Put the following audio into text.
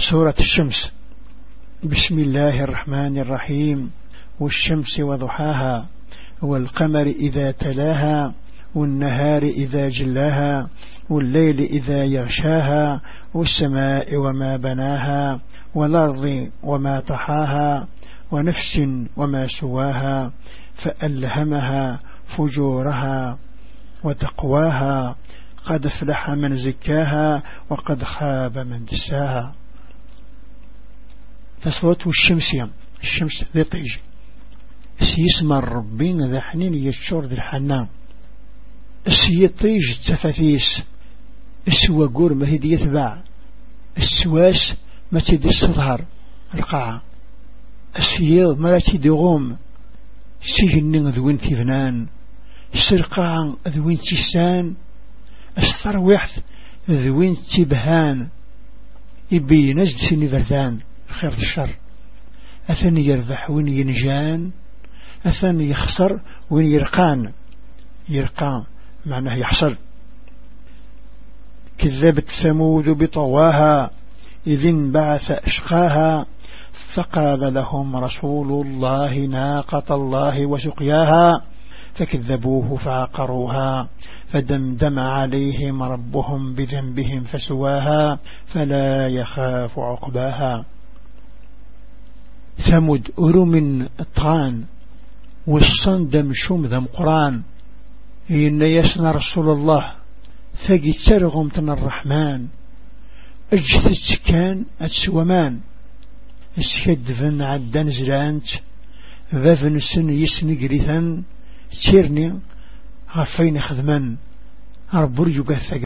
سورة الشمس. بسم الله الرحمن الرحيم. والشمس وضحاها والقمر إذا تلاها والنهار إذا جلاها والليل إذا يغشاها والسماء وما بناها والأرض وما طحاها ونفس وما سواها فألهمها فجورها وتقواها قد أفلح من زكاها وقد خاب من دساها. فصوته الشمسية الشمس ذي طيج. سيسمى الربين ذا حنين يشور ذي الحنان. السي طيج التفاثيس. السوا قور ما هدي يتباع. السواس ما تدي الصظهر القاعة. السيض ما تدي غوم سيهن ذوين تفنان السرقاع ذوين تسان الثروحث ذوين تبهان يبي نجد سني خير الشر. أثني يربح وين ينجان أثني يخسر وين يرقان. يرقان معناه يحصل. كذبت ثمود بطواها إذ انبعث أشقاها فقال لهم رسول الله ناقة الله وسقياها فكذبوه فعقروها فدمدم عليهم ربهم بذنبهم فسواها فلا يخاف عقباها. ثمد أرم الطغان والصندم شم ذم قرآن. إن يسنى رسول الله ثقي ترغم تن الرحمن. اجثت كان أتسومان. أسكد فن عدن زلانت فافن سن يسن قريثا تيرني غفين خدمان ربور يقثق